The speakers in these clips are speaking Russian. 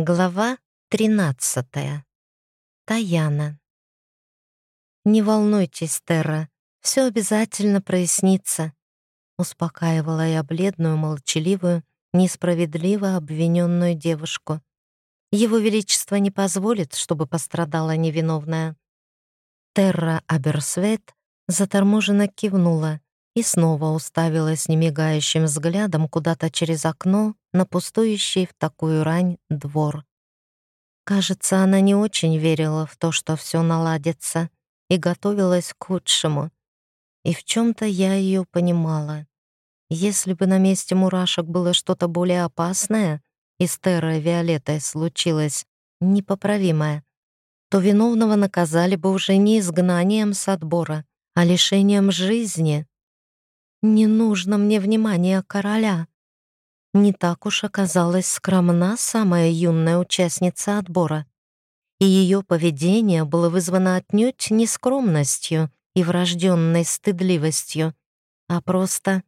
Глава 13. Таяна. «Не волнуйтесь, Терра, все обязательно прояснится», успокаивала я бледную, молчаливую, несправедливо обвиненную девушку. «Его Величество не позволит, чтобы пострадала невиновная». Терра Аберсвет заторможенно кивнула и снова уставилась немигающим взглядом куда-то через окно на пустующий в такую рань двор. Кажется, она не очень верила в то, что все наладится, и готовилась к худшему. И в чем то я ее понимала. Если бы на месте мурашек было что-то более опасное, и с Террой Виолеттой случилось непоправимое, то виновного наказали бы уже не изгнанием с отбора, а лишением жизни. Не нужно мне внимания короля. Не так уж оказалась скромна самая юная участница отбора. И ее поведение было вызвано отнюдь не скромностью и врожденной стыдливостью, а просто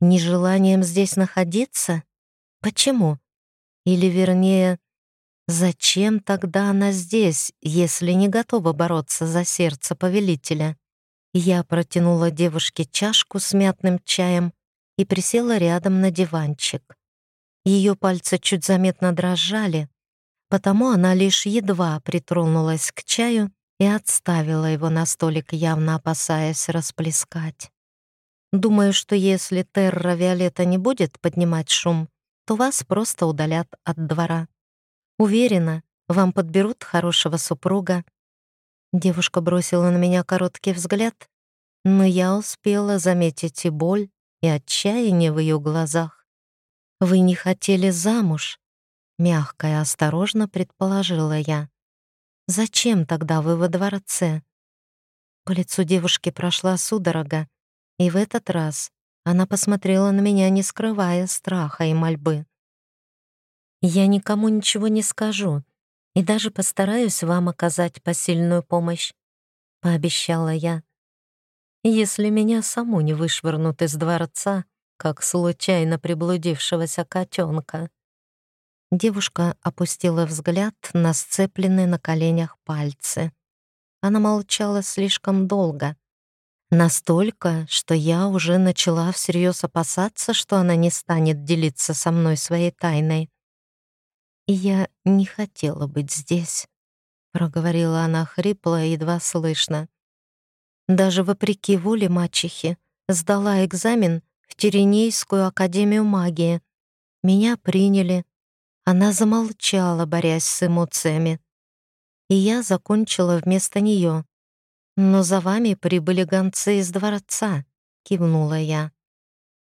нежеланием здесь находиться? Почему? Или, вернее, зачем тогда она здесь, если не готова бороться за сердце повелителя? Я протянула девушке чашку с мятным чаем и присела рядом на диванчик. Ее пальцы чуть заметно дрожали, потому она лишь едва притронулась к чаю и отставила его на столик, явно опасаясь расплескать. Думаю, что если Терра Виолетта не будет поднимать шум, то вас просто удалят от двора. Уверена, вам подберут хорошего супруга, Девушка бросила на меня короткий взгляд, но я успела заметить и боль, и отчаяние в ее глазах. «Вы не хотели замуж?» — мягко и осторожно предположила я. «Зачем тогда вы во дворце?» По лицу девушки прошла судорога, и в этот раз она посмотрела на меня, не скрывая страха и мольбы. «Я никому ничего не скажу, и даже постараюсь вам оказать посильную помощь», — пообещала я. «Если меня саму не вышвырнут из дворца, как случайно приблудившегося котенка». Девушка опустила взгляд на сцепленные на коленях пальцы. Она молчала слишком долго. Настолько, что я уже начала всерьез опасаться, что она не станет делиться со мной своей тайной я не хотела быть здесь», — проговорила она хрипло и едва слышно. Даже вопреки воле мачехи сдала экзамен в Теренейскую академию магии. Меня приняли. Она замолчала, борясь с эмоциями. И я закончила вместо нее. «Но за вами прибыли гонцы из дворца», — кивнула я.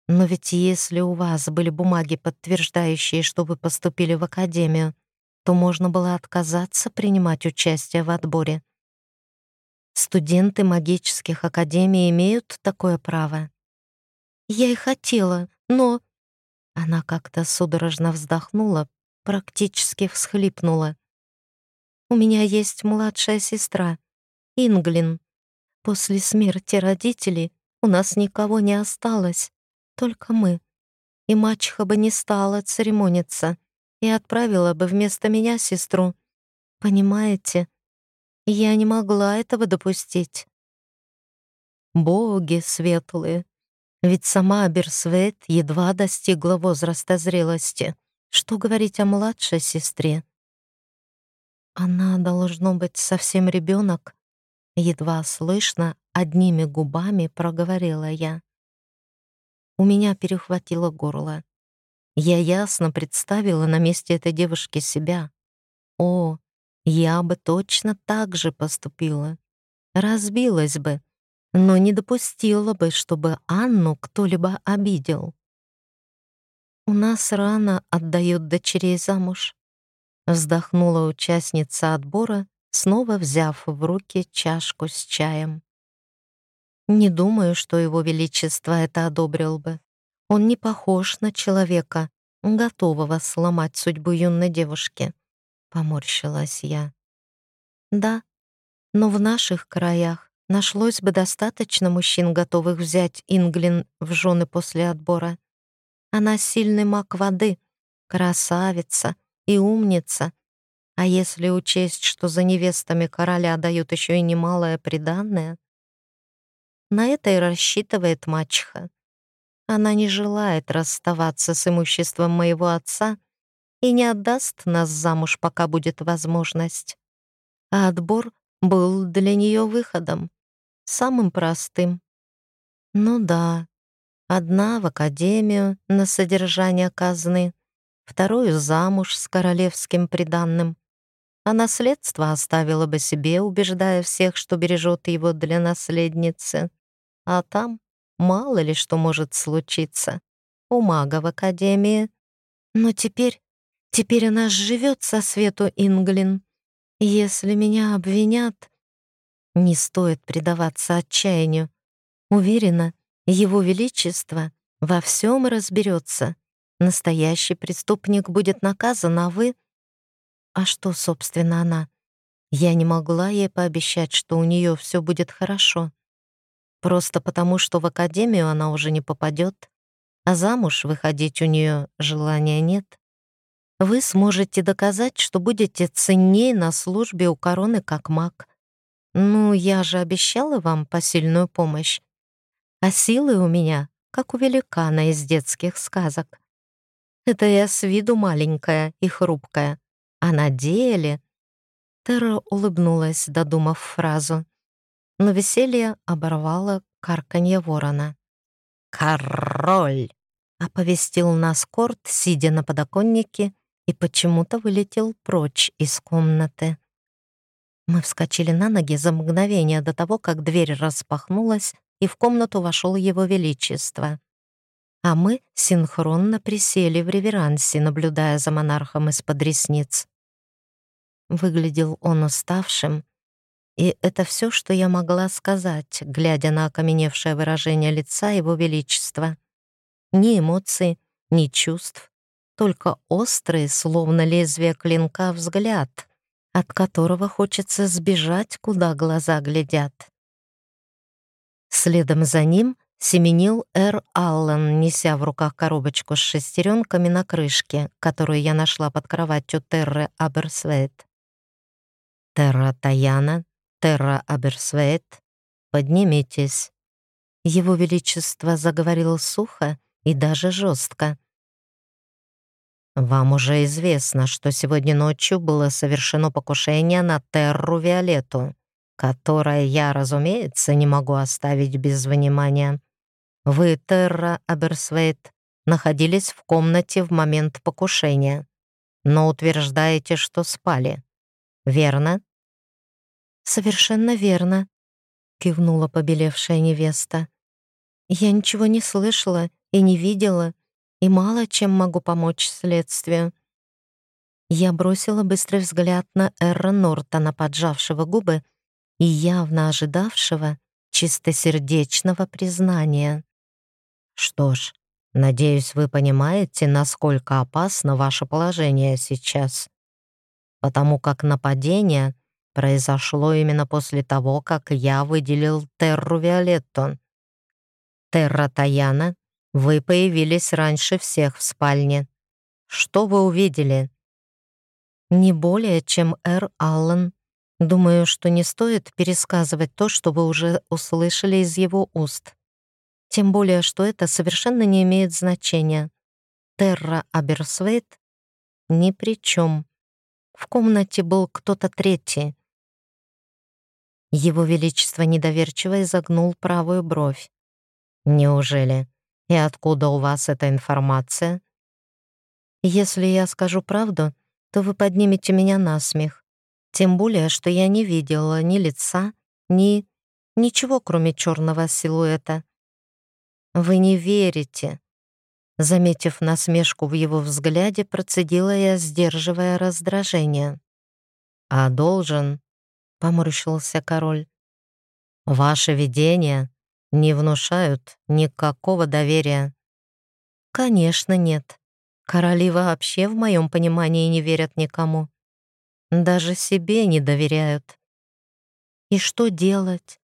Но ведь если у вас были бумаги, подтверждающие, что вы поступили в академию, то можно было отказаться принимать участие в отборе. Студенты магических академий имеют такое право. Я и хотела, но... Она как-то судорожно вздохнула, практически всхлипнула. У меня есть младшая сестра, Инглин. После смерти родителей у нас никого не осталось. Только мы. И мачеха бы не стала церемониться и отправила бы вместо меня сестру. Понимаете? Я не могла этого допустить. Боги светлые. Ведь сама Берсвет едва достигла возраста зрелости. Что говорить о младшей сестре? Она должно быть совсем ребенок. Едва слышно, одними губами проговорила я. У меня перехватило горло. Я ясно представила на месте этой девушки себя. О, я бы точно так же поступила. Разбилась бы, но не допустила бы, чтобы Анну кто-либо обидел. «У нас рано отдают дочерей замуж», — вздохнула участница отбора, снова взяв в руки чашку с чаем. Не думаю, что его величество это одобрил бы. Он не похож на человека, готового сломать судьбу юной девушки. Поморщилась я. Да, но в наших краях нашлось бы достаточно мужчин, готовых взять Инглин в жены после отбора. Она сильный маг воды, красавица и умница, А если учесть, что за невестами короля дают еще и немалое приданное? На это и рассчитывает мачеха. Она не желает расставаться с имуществом моего отца и не отдаст нас замуж, пока будет возможность. А отбор был для нее выходом, самым простым. Ну да, одна в академию на содержание казны, вторую замуж с королевским приданным, а наследство оставила бы себе, убеждая всех, что бережет его для наследницы. А там мало ли что может случиться. У мага в академии. Но теперь, теперь она живет со свету Инглин. Если меня обвинят, не стоит предаваться отчаянию. Уверена, его Величество во всем разберется. Настоящий преступник будет наказан, а вы... А что, собственно, она? Я не могла ей пообещать, что у нее все будет хорошо. Просто потому, что в академию она уже не попадет, а замуж выходить у нее желания нет. Вы сможете доказать, что будете ценней на службе у короны как маг. Ну, я же обещала вам посильную помощь. А силы у меня, как у великана из детских сказок. Это я с виду маленькая и хрупкая, а на деле... Терра улыбнулась, додумав фразу. Но веселье оборвало карканье ворона. «Король!» — оповестил нас Корт, сидя на подоконнике, и почему-то вылетел прочь из комнаты. Мы вскочили на ноги за мгновение до того, как дверь распахнулась, и в комнату вошел его величество. А мы синхронно присели в реверансе, наблюдая за монархом из-под ресниц. Выглядел он уставшим, и это все, что я могла сказать, глядя на окаменевшее выражение лица Его Величества. Ни эмоций, ни чувств, только острый, словно лезвие клинка, взгляд, от которого хочется сбежать, куда глаза глядят. Следом за ним семенил Эр Аллен, неся в руках коробочку с шестеренками на крышке, которую я нашла под кроватью Терры Аберсвейт. Терра Таяна Терра Аберсвейт, поднимитесь». Его Величество заговорил сухо и даже жестко. «Вам уже известно, что сегодня ночью было совершено покушение на Терру Виолетту, которое я, разумеется, не могу оставить без внимания. Вы, Терра Аберсвейт, находились в комнате в момент покушения, но утверждаете, что спали. Верно?» «Совершенно верно», — кивнула побелевшая невеста. «Я ничего не слышала и не видела, и мало чем могу помочь следствию». Я бросила быстрый взгляд на Эрра Нортона, поджавшего губы и явно ожидавшего чистосердечного признания. «Что ж, надеюсь, вы понимаете, насколько опасно ваше положение сейчас, потому как нападение произошло именно после того, как я выделил Терру Виолетту. Терра Таяна, вы появились раньше всех в спальне. Что вы увидели? Не более, чем Эр Аллен. Думаю, что не стоит пересказывать то, что вы уже услышали из его уст. Тем более, что это совершенно не имеет значения. Терра Аберсвейт ни при чем. В комнате был кто-то третий, его Величество недоверчиво изогнул правую бровь. «Неужели? И откуда у вас эта информация?» «Если я скажу правду, то вы поднимете меня на смех. Тем более, что я не видела ни лица, ни... ничего, кроме черного силуэта. Вы не верите». Заметив насмешку в его взгляде, процедила я, сдерживая раздражение. «А должен?» — поморщился король. «Ваши видения не внушают никакого доверия». «Конечно, нет. Короли вообще, в моем понимании, не верят никому. Даже себе не доверяют. И что делать?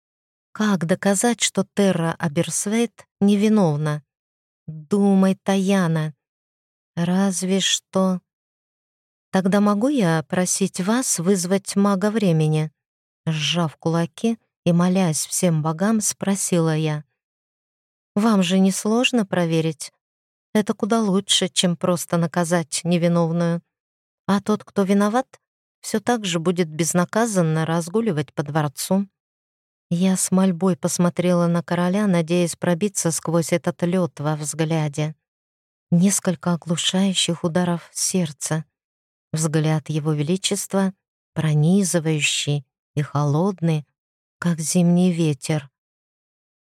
Как доказать, что Терра Аберсвейт невиновна? Думай, Таяна. Разве что... Тогда могу я просить вас вызвать мага времени?» Сжав кулаки и молясь всем богам, спросила я. «Вам же не сложно проверить? Это куда лучше, чем просто наказать невиновную. А тот, кто виноват, все так же будет безнаказанно разгуливать по дворцу». Я с мольбой посмотрела на короля, надеясь пробиться сквозь этот лед во взгляде. Несколько оглушающих ударов сердца. Взгляд его величества пронизывающий и холодный, как зимний ветер.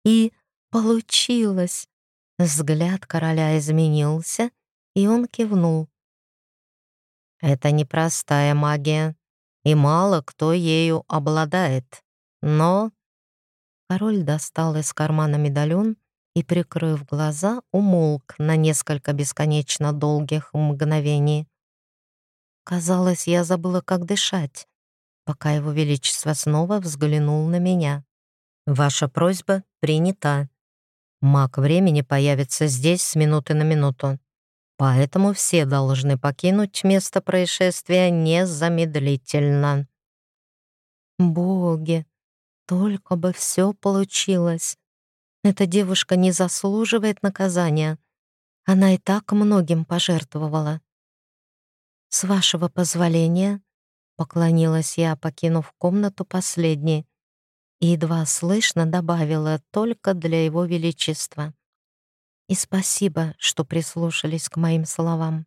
И получилось. Взгляд короля изменился, и он кивнул. Это непростая магия, и мало кто ею обладает. Но Король достал из кармана медальон и, прикрыв глаза, умолк на несколько бесконечно долгих мгновений. Казалось, я забыла, как дышать, пока его величество снова взглянул на меня. «Ваша просьба принята. Маг времени появится здесь с минуты на минуту, поэтому все должны покинуть место происшествия незамедлительно». «Боги!» Только бы все получилось. Эта девушка не заслуживает наказания. Она и так многим пожертвовала. «С вашего позволения», — поклонилась я, покинув комнату последней, и едва слышно добавила только для его величества. «И спасибо, что прислушались к моим словам».